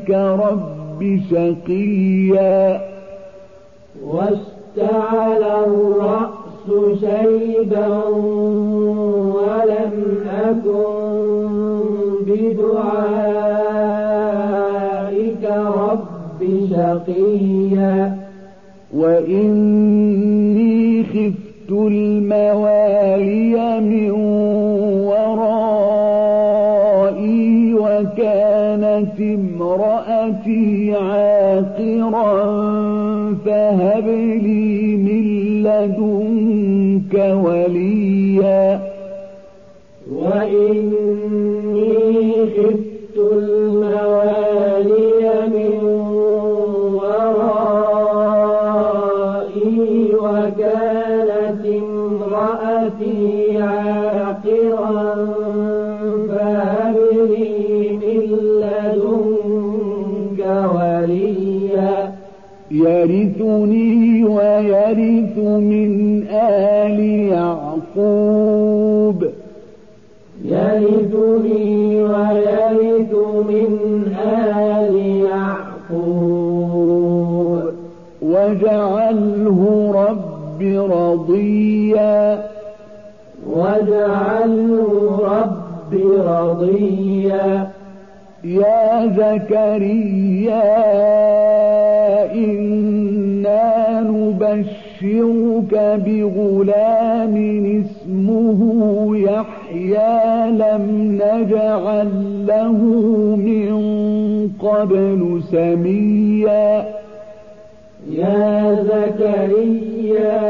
بدعائك رب شقيا. واشتعل الرأس شيبا ولم أكن بدعائك رب شقيا. وإني خفت الموالي من امرأتي عاقرا فهب لي من لدنك وليا. وإني خفت يرثني ويرث من آل يعقوب يرثني ويرث من آل يعقوب واجعله رب رضيا واجعله رب رضيا يا زكريا نبشرك بغلام اسمه يحيى لم نجعل له من قبل سميا. يا زكريا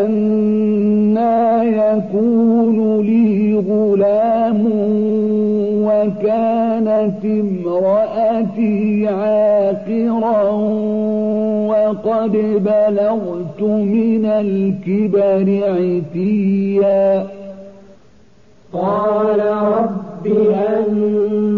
أنا يكون لي غلام وكانت امرأتي عاقرا وقد بلغت من الكبر عتيا. قال رب أنا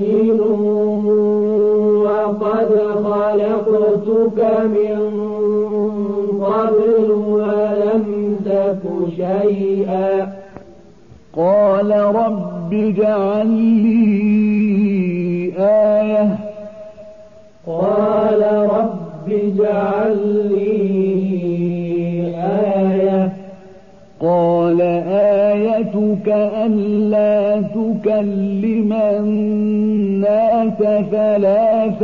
خلقتك من قبل ولم تك شيئا. قال رب اجعل لي آية. قال رب اجعل لي آية. قال آيتك ألا تكلم الناس ثلاث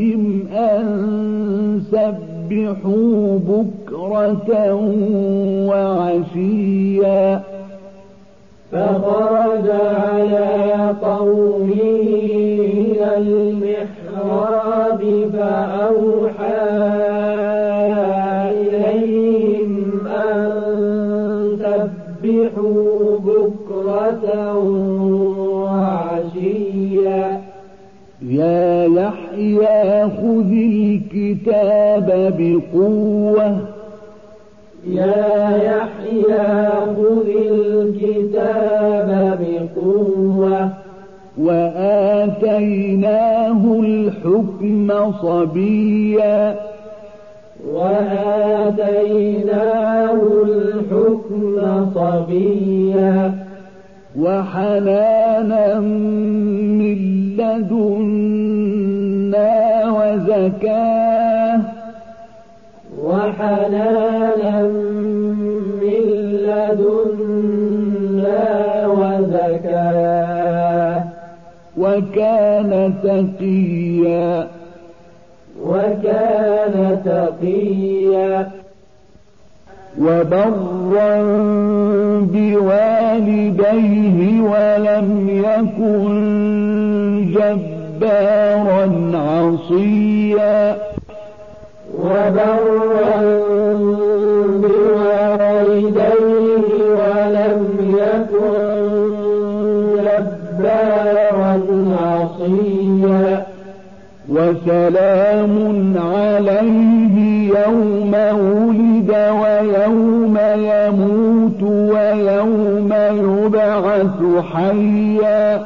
سبحوا بكرة وعشيا. فخرج على قومه من المحراب فأوحى خذ الكتاب بقوة يا يحيى خذ الكتاب بقوة وآتيناه الحكم صبيا وآتيناه الحكم صبيا وحنانا من لدنا وزكاه وحنانا من لدنا وزكاة. وكان تقيا. وكان تقيا. وبرا بوالديه ولم يكن جبارا عصيا. وبرا بوالديه ولم يكن جبارا عصيا. وسلام عليه يوم ولد ويوم يموت ويوم يبعث حيا.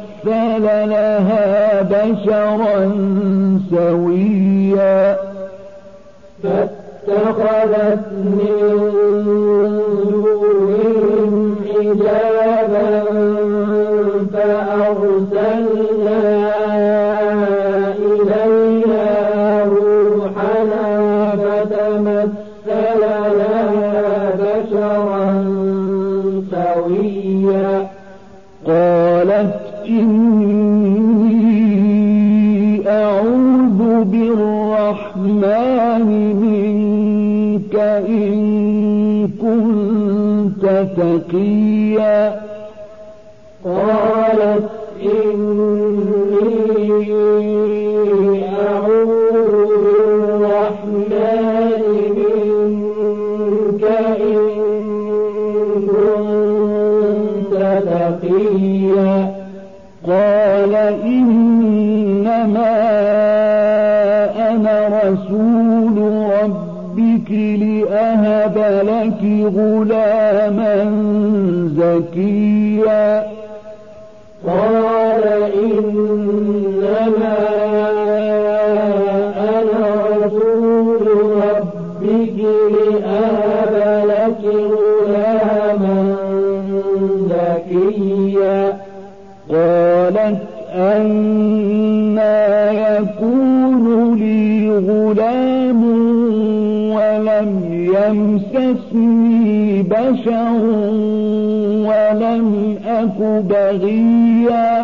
لها بشرا سويا. فاتخذت من بالرحمن منك إن كنت تقيا. قالت لأهب لك غلاما زكيا قال إنما أنا رسول ربك لأهب لك غلاما زكيا قالت أنا يمسسني بشر ولم أك بغيا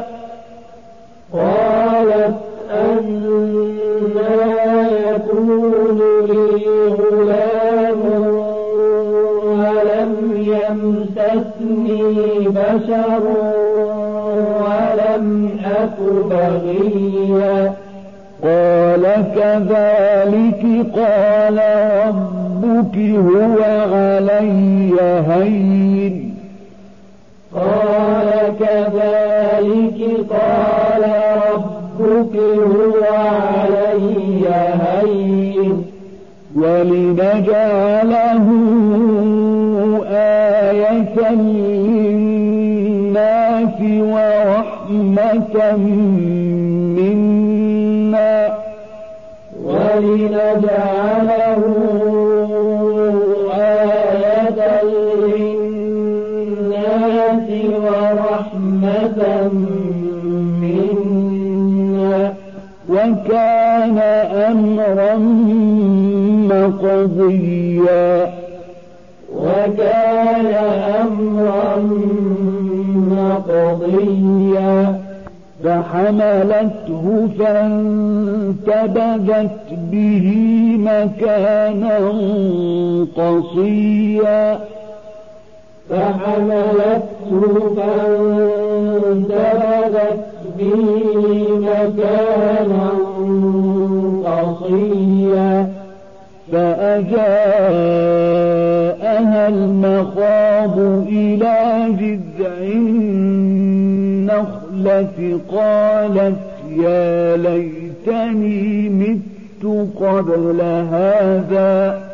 ليتني مت قبل هذا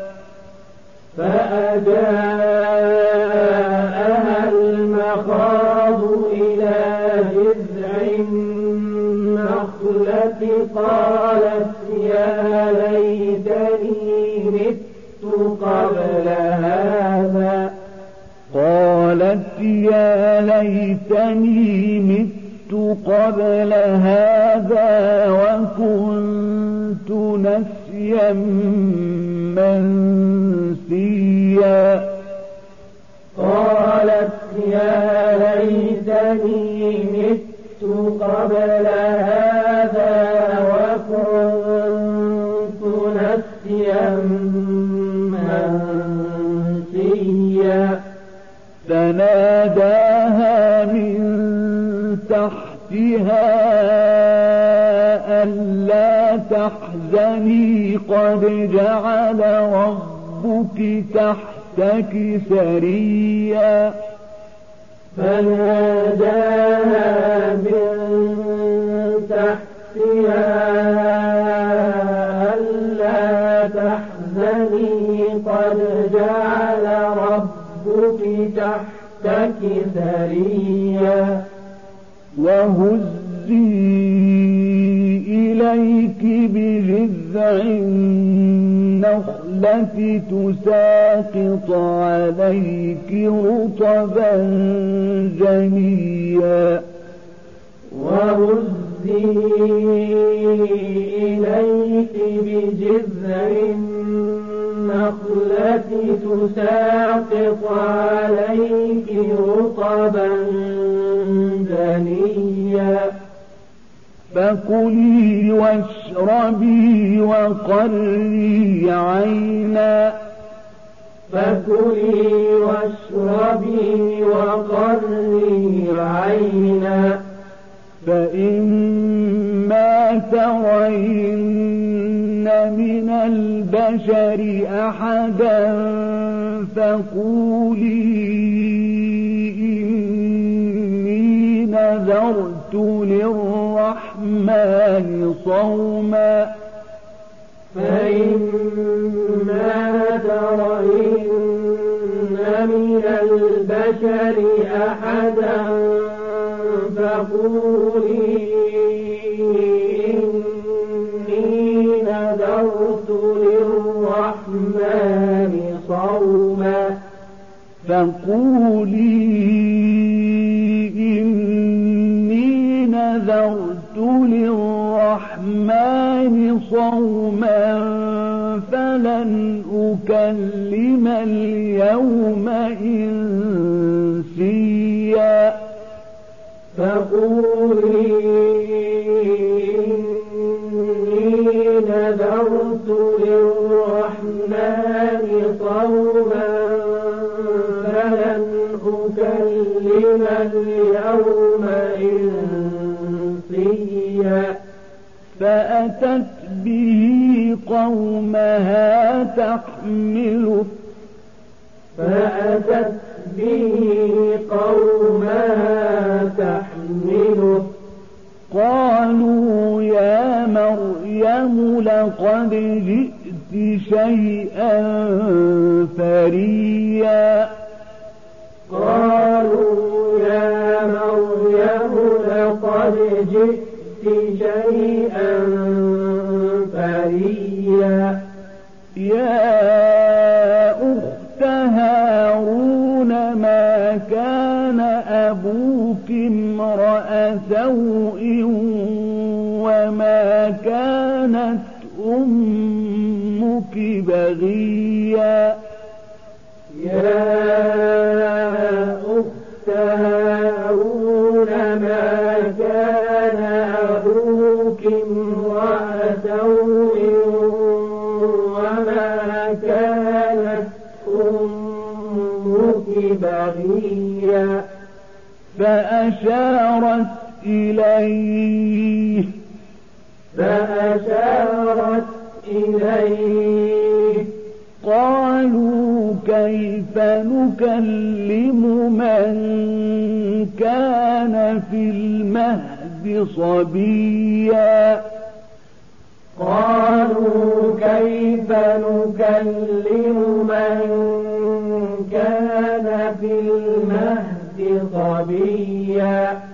فأجاءها المخاض إلى جذع النخلة. قالت يا ليتني مت قبل هذا. قالت يا ليتني مت قبل هذا وكنت نسيا منسيا. قالت يا ليتني مت قبل هذا تحتها ألا تحزني قد جعل ربك تحتك سريا. فناداها من تحتها ألا تحزني قد جعل ربك تحتك سريا. وهزي إليك بجذع النخلة تساقط عليك رطبا جنيا. وهزي إليك بجذع النخلة تساقط عليك رطبا جنيا فكلي واشربي وقري عينا. فكلي واشربي وقري عينا. فإما ترين من البشر أحدا فقولي إني نذرت للرحمن صوما فإما ترين من البشر أحدا فقولي للرحمن صوما فقولي إني نذرت للرحمن صوما فلن أكلم اليوم إنسيا فقولي أكلم اليوم إنسيا فأتت به قومها تحمله فأتت به قومها تحمله قالوا يا مريم لقد جئت شيئا فريا سوء وما كانت أمك بغيا. يا أخت هارون ما كان أبوك امرأ سوء وما كانت أمك بغيا؟ فأشارت إليه. فأشارت إليه. قالوا كيف نكلم من كان في المهد صبيا؟ قالوا كيف نكلم من كان في المهد صبيا؟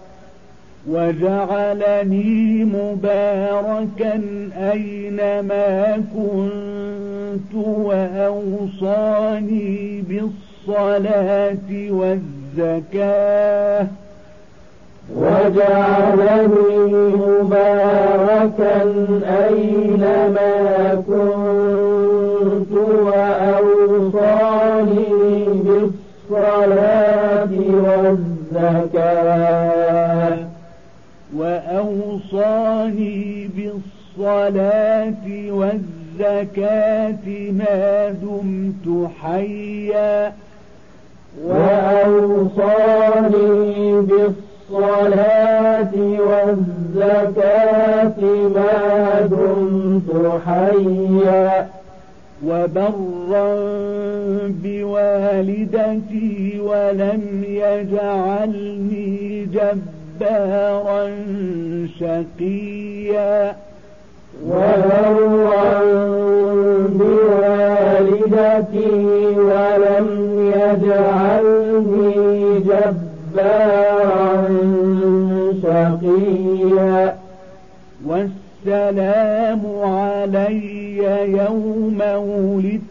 وجعلني مباركا أينما كنت وأوصاني بالصلاة والزكاة. وجعلني مباركا أينما كنت وأوصاني بالصلاة والزكاة. وأوصاني بالصلاة والزكاة ما دمت حيا. وأوصاني بالصلاة والزكاة ما دمت حيا. وبرا بوالدتي ولم يجعلني جبارا شقيا. وبرا بوالدتي ولم يجعلني جبارا شقيا. والسلام علي يوم ولدت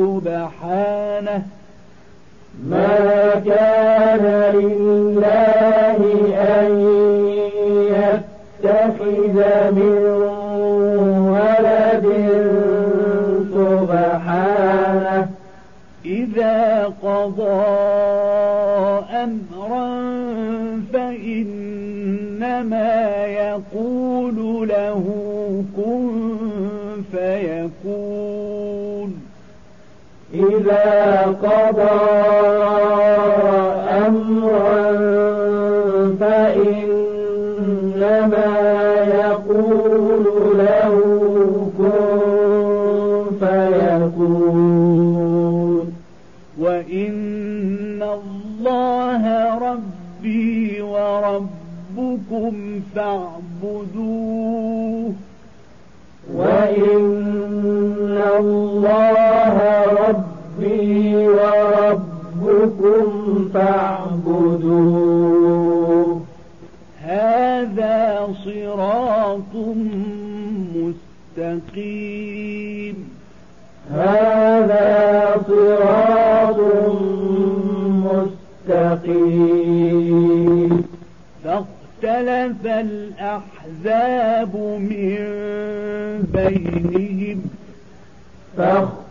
سبحانه. ما كان لله أن يتخذ من ولد سبحانه. إذا قضى أمرا فإنما إذا قضى أمرا فإنما يقول له كن فيكون. وإن الله ربي وربكم فاعبدوه. وإن الله ربي وربكم فاعبدوه. هذا صراط مستقيم. هذا صراط مستقيم. فاختلف الأحزاب من بينهم.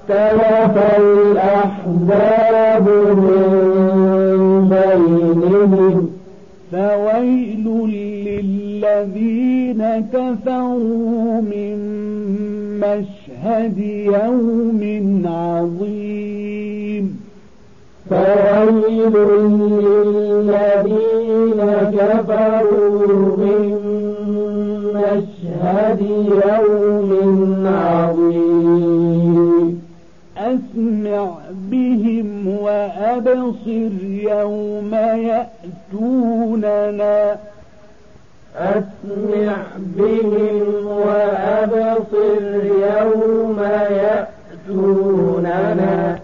فاختلف الأحزاب من بينهم فويل للذين كفروا من مشهد يوم عظيم. فويل للذين كفروا من مشهد يوم عظيم. أسمع بهم وأبصر يوم يأتوننا. أسمع بهم وأبصر يوم يأتوننا.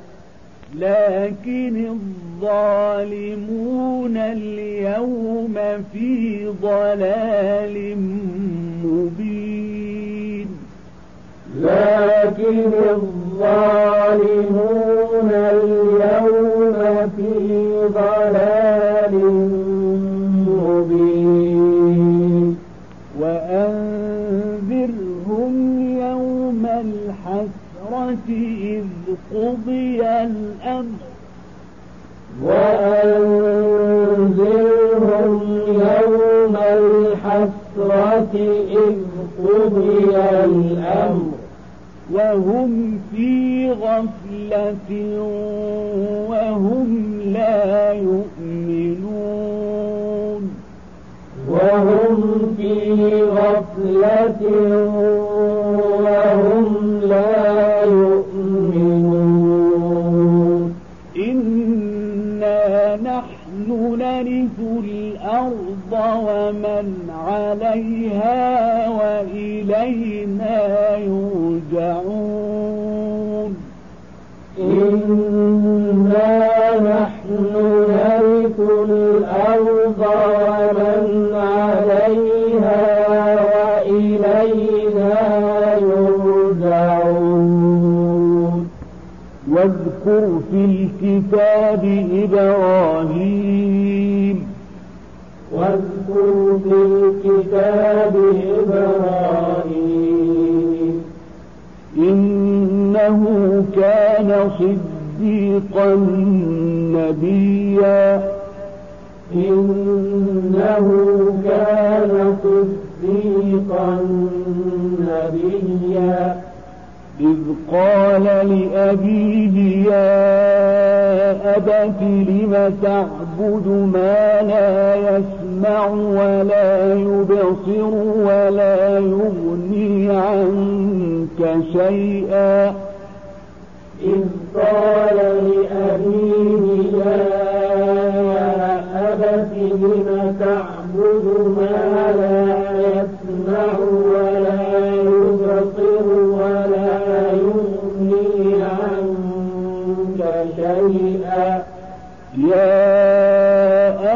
لكن الظالمون اليوم في ضلال مبين. لكن الظالمون اليوم في ضلال مبين. وأنذرهم يوم الحسرة إذ قضي الأمر. وأنذرهم يوم الحسرة إذ قضي الأمر وهم في غفلة وهم لا يؤمنون. وهم في غفلة واذكر في الكتاب إبراهيم. واذكر في الكتاب إبراهيم. إنه كان صديقا نبيا. إنه كان صديقا نبيا. إذ قال لأبيه يا أبت لم تعبد ما لا يسمع ولا يبصر ولا يغني عنك شيئا؟ إذ قال لأبيه يا أبت لم تعبد ما لا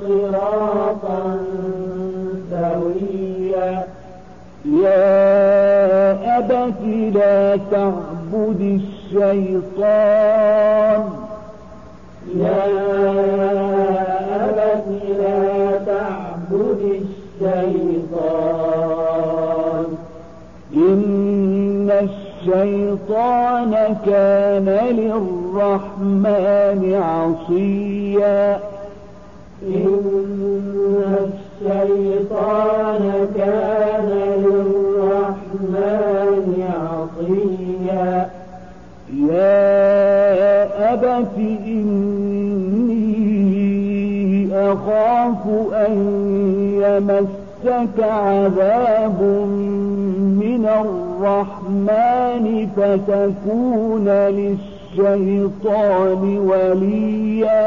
صراطا سويا يا أبت لا تعبد الشيطان. يا أبت لا تعبد الشيطان. إن الشيطان كان للرحمن عصيا. إن الشيطان كان للرحمن عصيا. يا أبت إني أخاف أن يمسك عذاب من الرحمن فتكون للشيطان وليا.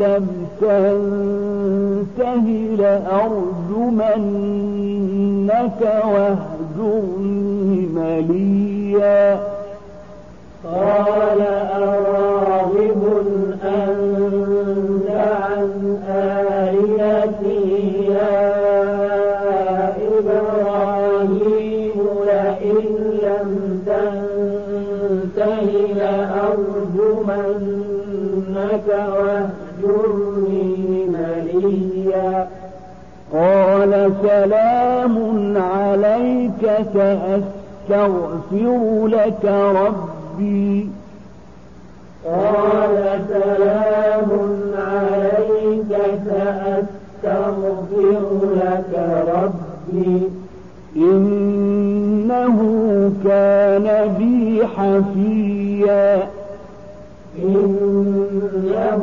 لم تنته لأرجمنك واهجرني مليا. قال قال سلام عليك سأستغفر لك ربي. قال سلام عليك سأستغفر لك ربي. إنه كان بي حفيا. إنه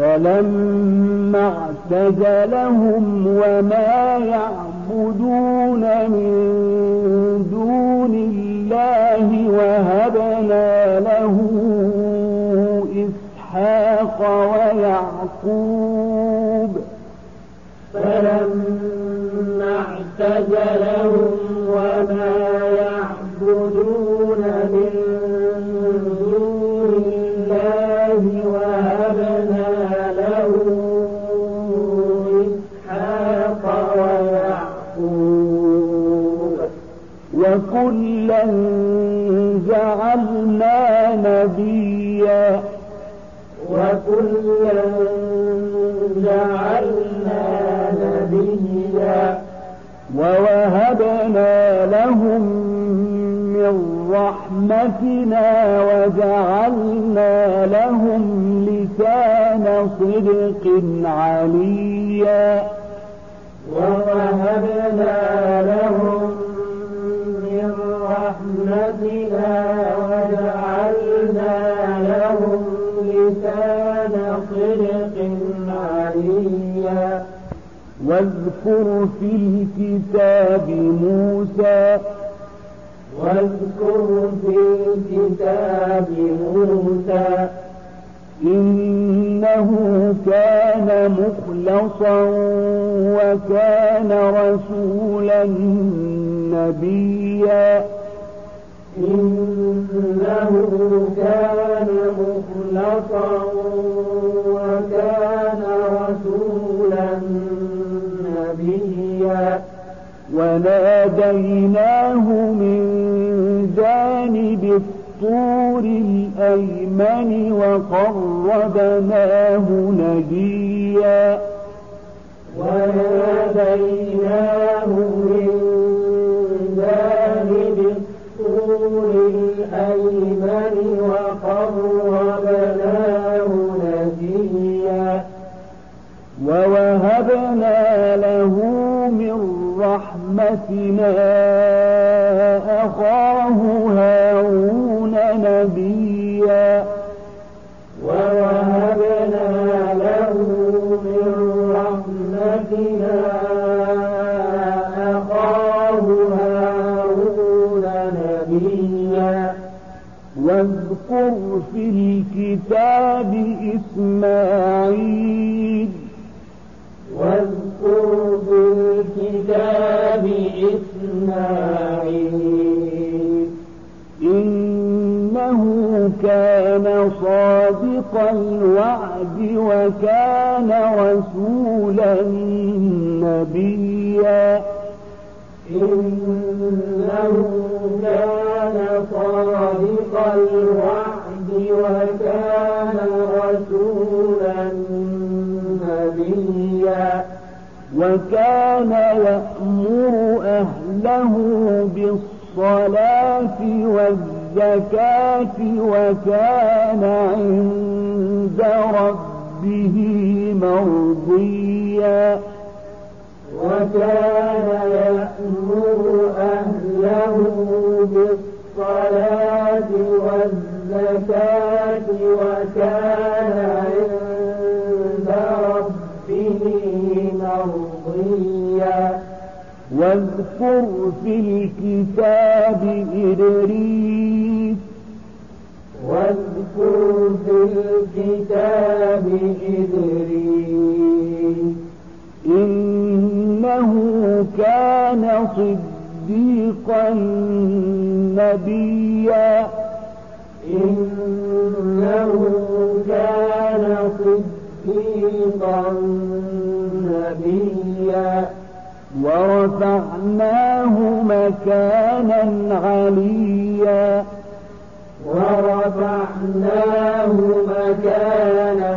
فلما اعتزلهم وما يعبدون من دون الله وهبنا له إسحاق ويعقوب. فلما اعتزلهم وما وكلا جعلنا نبيا وكلا جعلنا نبيا ووهبنا لهم من رحمتنا وجعلنا لهم لسان صدق عليا ووهبنا لهم واذكر في الكتاب موسى واذكر في الكتاب موسى. إنه كان مخلصا وكان رسولا نبيا. إنه كان مخلصا وناديناه من جانب الطور الأيمن وقربناه نجيا. وناديناه من جانب الطور الأيمن وقربناه نجيا. رحمتنا أخاه هارون نبيا. ووهبنا له من رحمتنا أخاه هارون نبيا. واذكر في الكتاب إسماعيل كان صادق الوعد وكان رسولا نبيا. إنه كان صادق الوعد وكان رسولا نبيا. وكان يأمر أهله بالصلاة والزكاة وكان عند ربه مرضيا وكان يأمر أهله بالصلاة والزكاة وكان واذكر في الكتاب إدريس. واذكر في الكتاب إدريس. إنه كان صديقا نبيا. إنه كان صديقا نبيا. ورفعناه مكانا عليا. ورفعناه مكانا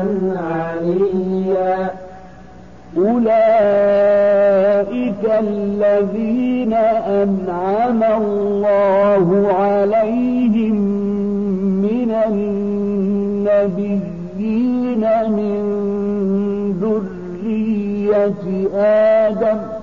عليا. أولئك الذين أنعم الله عليهم من النبيين من ذرية آدم.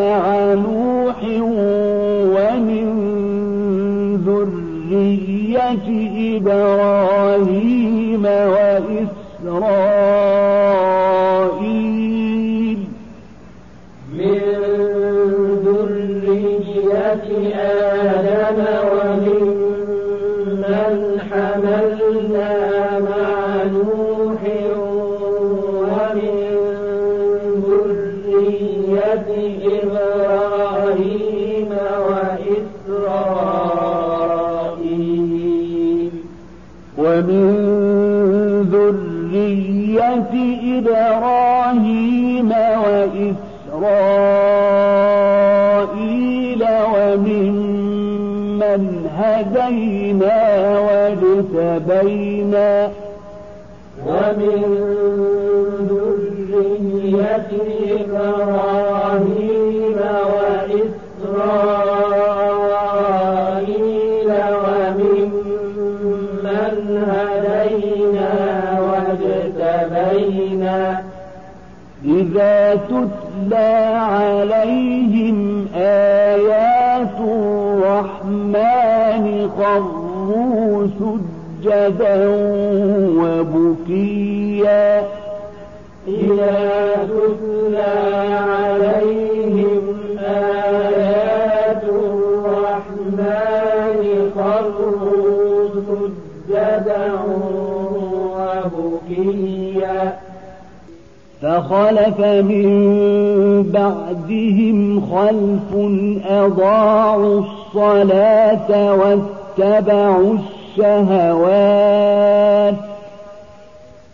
إبراهيم إبراهيم وإسرائيل وممن هدينا واجتبينا ومن ذرية إبراهيم إذا تتلى عليهم آيات الرحمن خروا سجدا وبكيا. إذا تتلى عليهم فخلف من بعدهم خلف أضاعوا الصلاة واتبعوا الشهوات.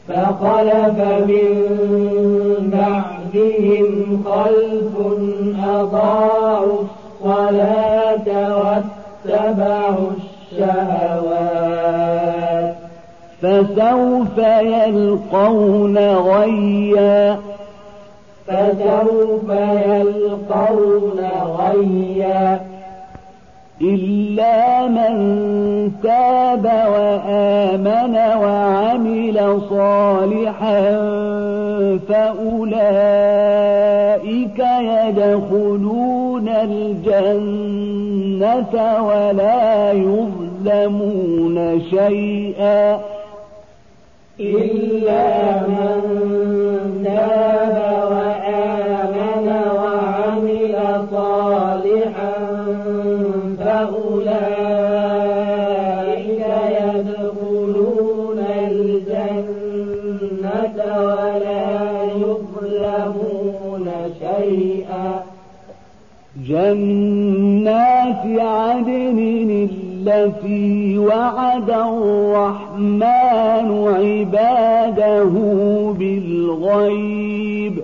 فخلف من بعدهم خلف أضاعوا الصلاة واتبعوا الشهوات. فسوف يلقون غيا. فسوف يلقون غيا. إلا من تاب وآمن وعمل صالحا فأولئك يدخلون الجنة ولا يظلمون شيئا. إلا من تاب وآمن وعمل صالحا فأولئك يدخلون الجنة ولا يظلمون شيئا. جنات عدن التي وعد الرحمن عباده بالغيب.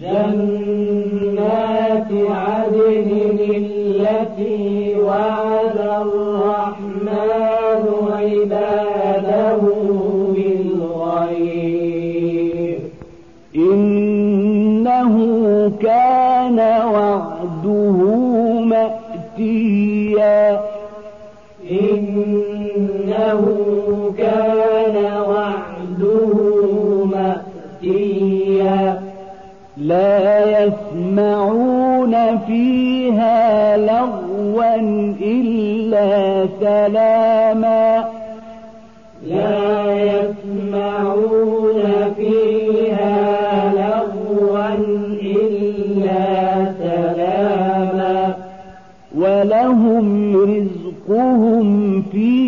جنات عدن التي وعد الرحمن عباده إنه كان وعده مأتيا. لا يسمعون فيها لغوا إلا سلاما. لا يسمعون فيها لغوا إلا سلاما. ولهم رزقهم فيها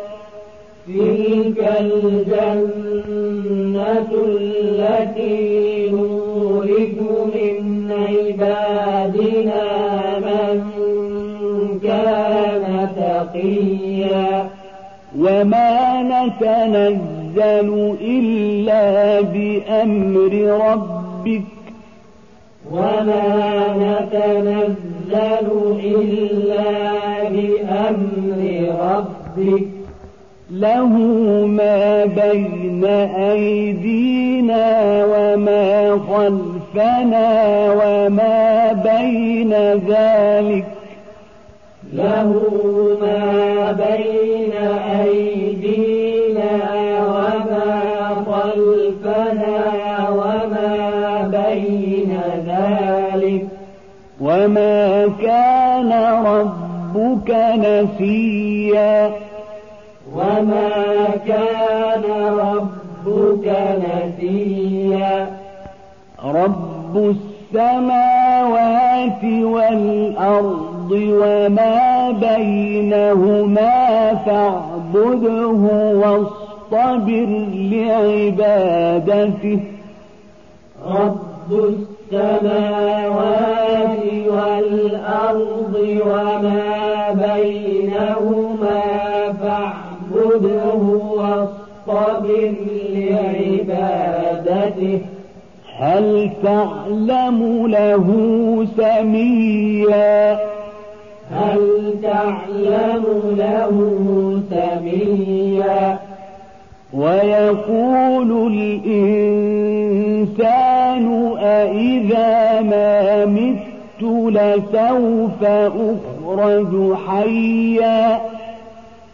تلك الجنة التي نورث من عبادنا من كان تقيا. وما نتنزل إلا بأمر ربك. وما نتنزل إلا بأمر ربك. له ما بين أيدينا وما خلفنا وما بين ذلك. له ما بين أيدينا وما خلفنا وما بين ذلك. وما كان ربك نسيا. وما كان ربك نسيا. رب السماوات والأرض وما بينهما فاعبده واصطبر لعبادته. رب السماوات والأرض وما بينهما فاعبده واصطبر لعبادته. هل تعلم له سميا؟ هل تعلم له سميا؟ ويقول الإنسان أإذا ما مت لسوف أخرج حيا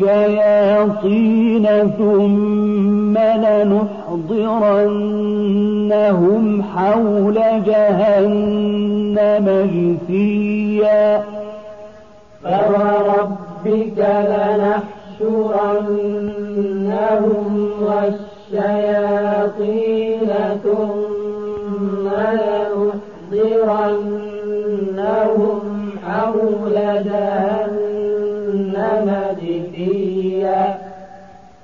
والشياطين ثم لنحضرنهم حول جهنم جثيا. فوربك لنحشرنهم والشياطين ثم لنحضرنهم حول جهنم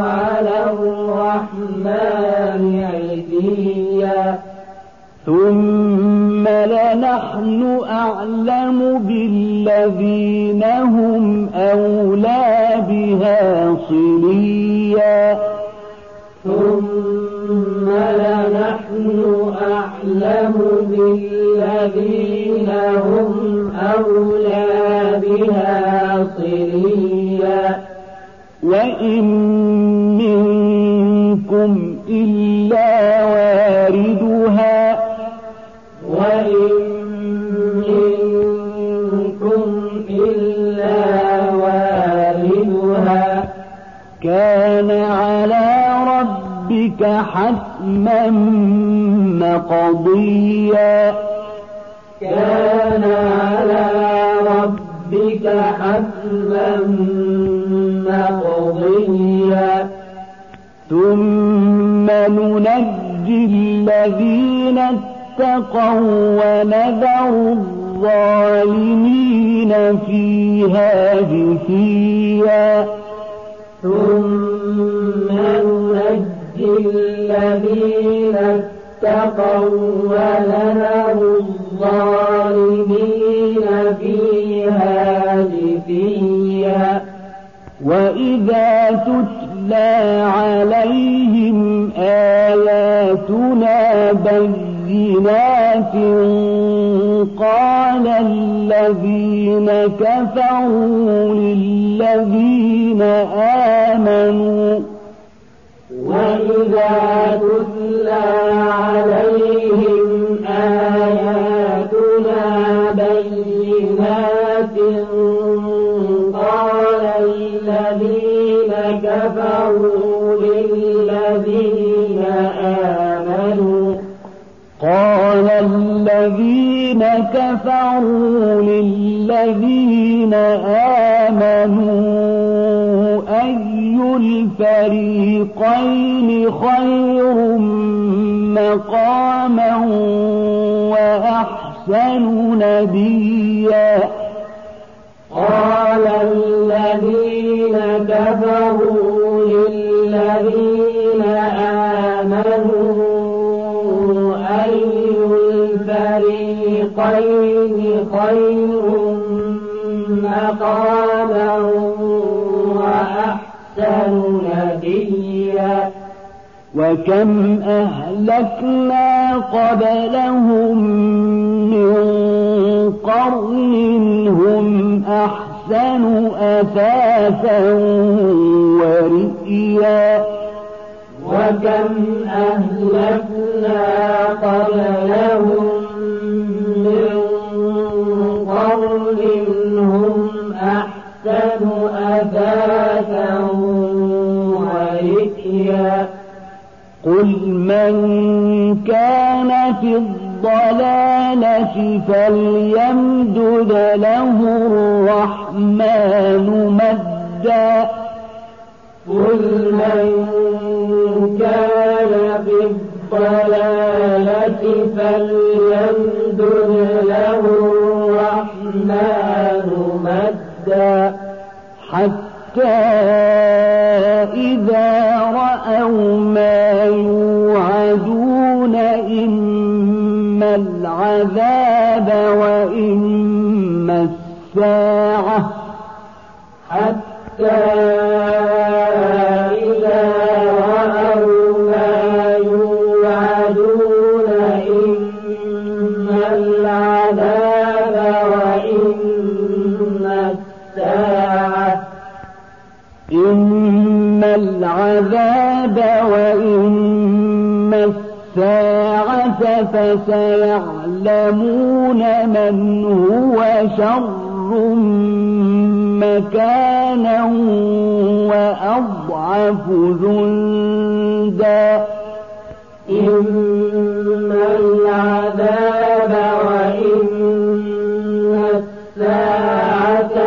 على الرحمن عتيا ثم لنحن أعلم بالذين هم أولى بها صليا. ثم لنحن أعلم بالذين هم أولى بها صليا. وإن منكم إلا واردها وإن منكم إلا واردها كان على ربك حتما مقضيا كان على ربك حتما مقضيا ثم ننجي الذين اتقوا ونذر الظالمين فيها جثيا ثم ننجي الذين اتقوا ونذر الظالمين فيها جثيا وإذا تتلى عليهم آياتنا بينات قال الذين كفروا للذين آمنوا وإذا تتلى عليهم حتى إذا رأوا ما يوعدون إما العذاب وإما الساعة. حتى العذاب وإما الساعة فسيعلمون من هو شر مكانا وأضعف جندا إما العذاب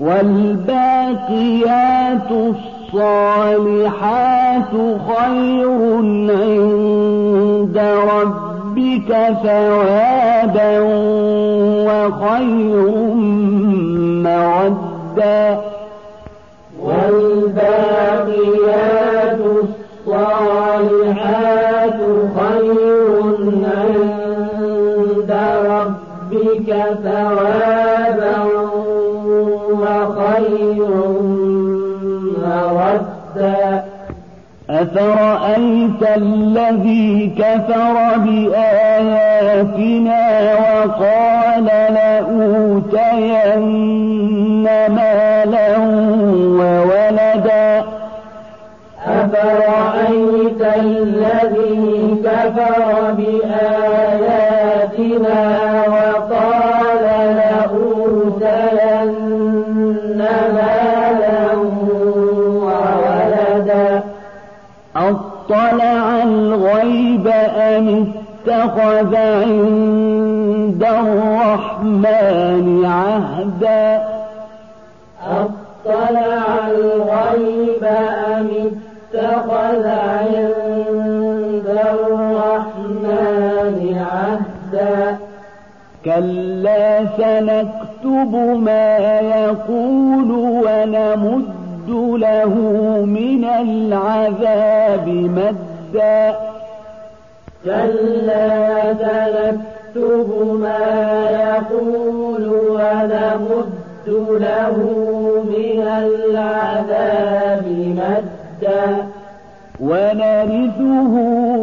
والباقيات الصالحات خير عند ربك ثوابا وخير مودا والباقيات الصالحات خير عند ربك ثوابا وخير مردا أفرأيت الذي كفر بآياتنا وقال لأوتين مالا وولدا؟ أفرأيت الذي كفر بآياتنا أم اتخذ عند الرحمن عهدا أطلع الغيب أم اتخذ عند الرحمن عهدا كلا سنكتب ما يقول ونمد له من العذاب مدا كلا سنكتب ما يقول ونمد له من العذاب مدا ونرثه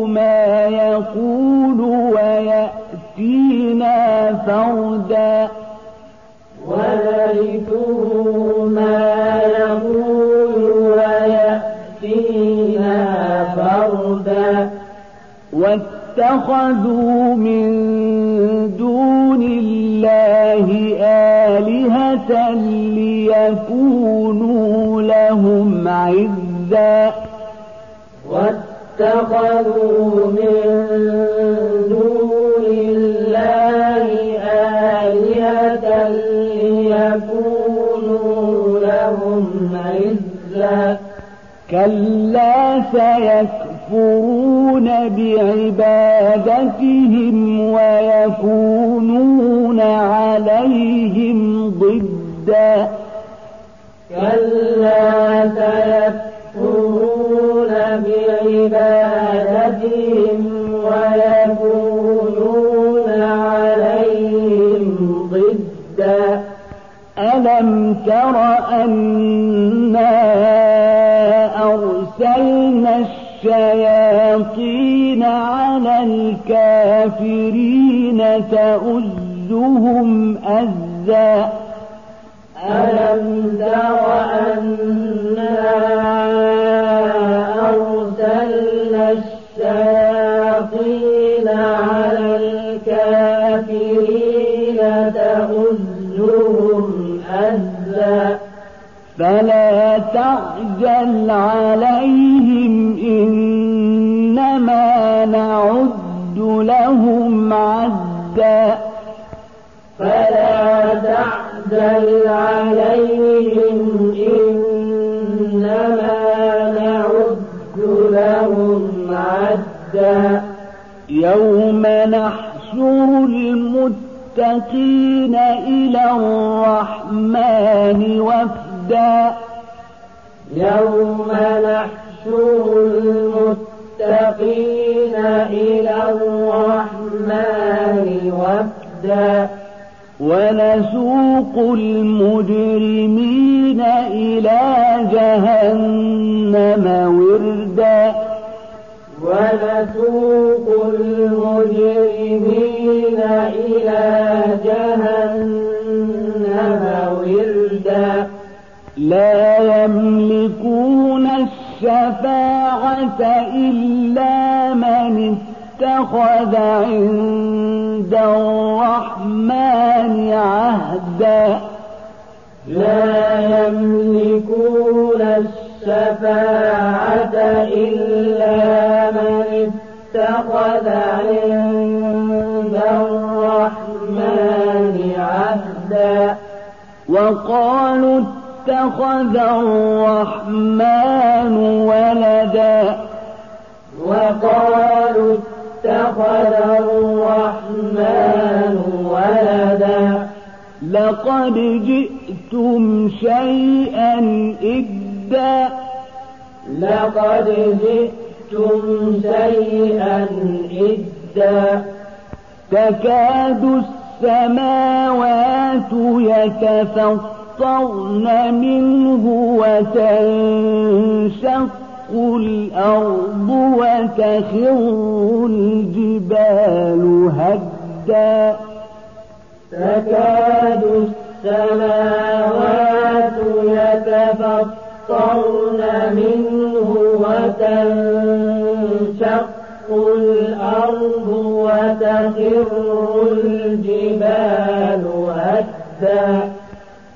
ما يقول ويأتينا فردا ونرثه واتخذوا من دون الله آلهة ليكونوا لهم عزا واتخذوا من دون الله آلهة ليكونوا لهم عزا كلا سيكفرون بعبادتهم ويكونون عليهم ضدا. كلا سيكفرون بعبادتهم ويكونون عليهم ضدا. ألم تر أنا أرسلنا الشياطين على الكافرين تؤزهم أزا. ألم تر أنا أرسلنا الشياطين على الكافرين أزا. فلا تعجل عليهم إنما نعد لهم عدا فلا تعجل عليهم إنما نعد لهم عدا يوم نحشر المتقين إلى الرحمن وفدا. يوم المتقين إلى الرحمن وفدا. ونسوق المجرمين إلى جهنم وردا. ونسوق المجرمين إلى جهنم وردا. لا يملكون الشفاعة إلا من اتخذ عند الرحمن عهدا. لا يملكون الشفاعة إلا من اتخذ عند الرحمن عهدا. وقالوا اتخذ الرحمن ولدا. وقالوا اتخذ الرحمن ولدا. لقد جئتم شيئا إدا. لقد جئتم شيئا إدا. تكاد السماوات يتفطرن. تمطرن منه وتنشق الأرض وتخر الجبال هدا تكاد السماوات يتفطرن منه وتنشق الأرض وتخر الجبال هدا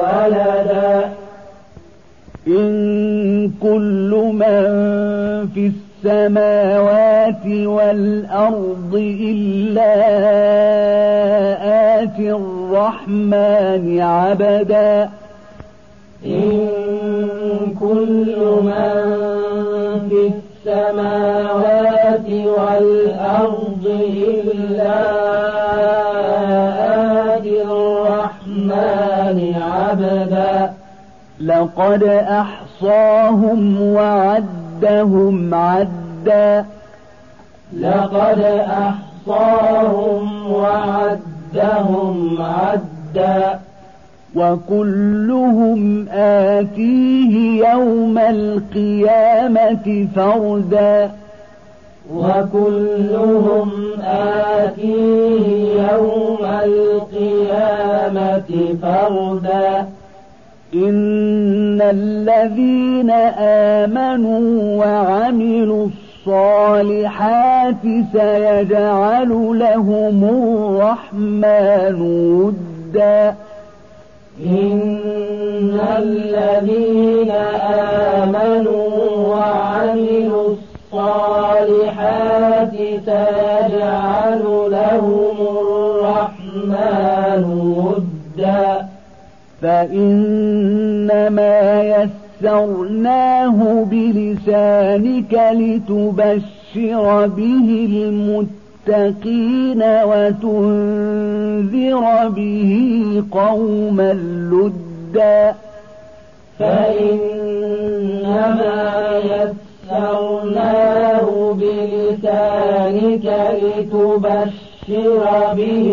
ولدا إن كل من في السماوات والأرض إلا آتي الرحمن عبدا إن كل من في السماوات والأرض إلا عبدا لقد أحصاهم وعدهم عدهم عدا. لقد أحصاهم وعدهم عدا. وكلهم آتيه يوم القيامة فردا. وكلهم آتيه يوم القيامة فردا. إن الذين آمنوا وعملوا الصالحات سيجعل لهم الرحمن ودا إن الذين آمنوا وعملوا الصالحات سيجعل لهم الرحمن ودا فإنما يسرناه بلسانك لتبشر به المتقين وتنذر به قوما لدا. فإنما يسرناه بلسانك لتبشر به